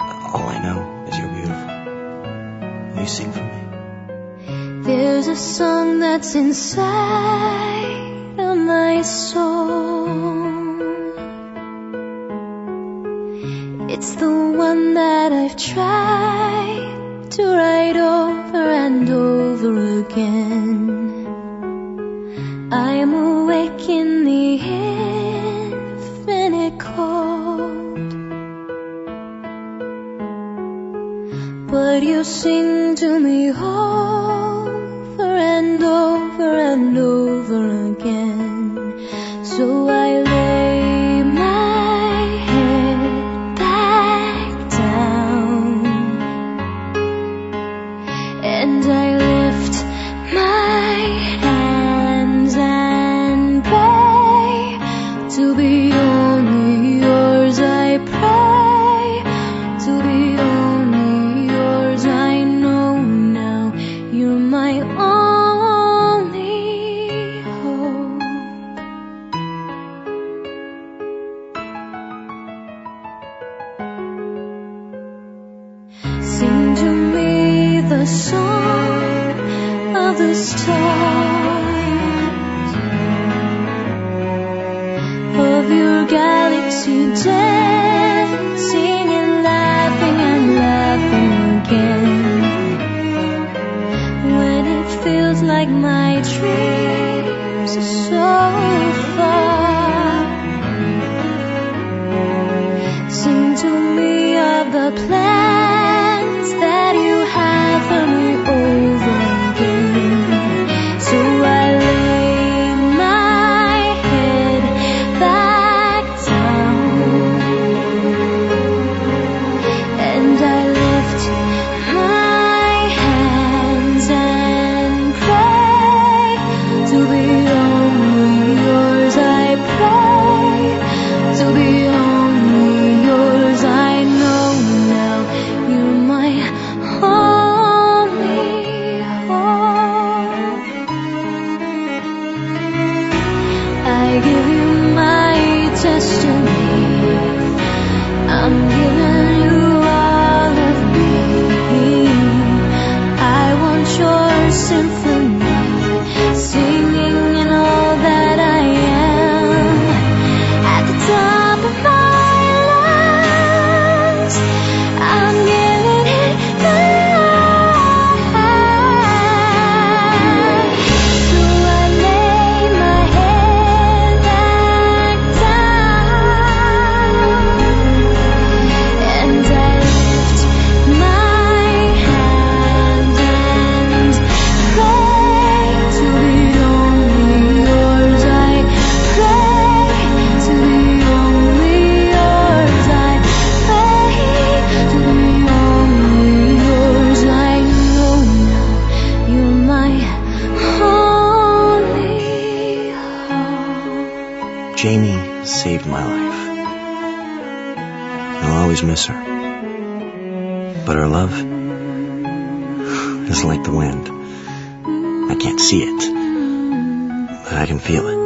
All I know is you're beautiful. Will you sing for me? There's a song that's inside of my soul. It's the one that I've tried to write over and over again. I'm awake in the But you sing to me over and over and over my only hope. Sing to me the song of the stars feels like my dreams are so far. Sing to me of the plans Jamie saved my life. I'll always miss her. But her love is like the wind. I can't see it, but I can feel it.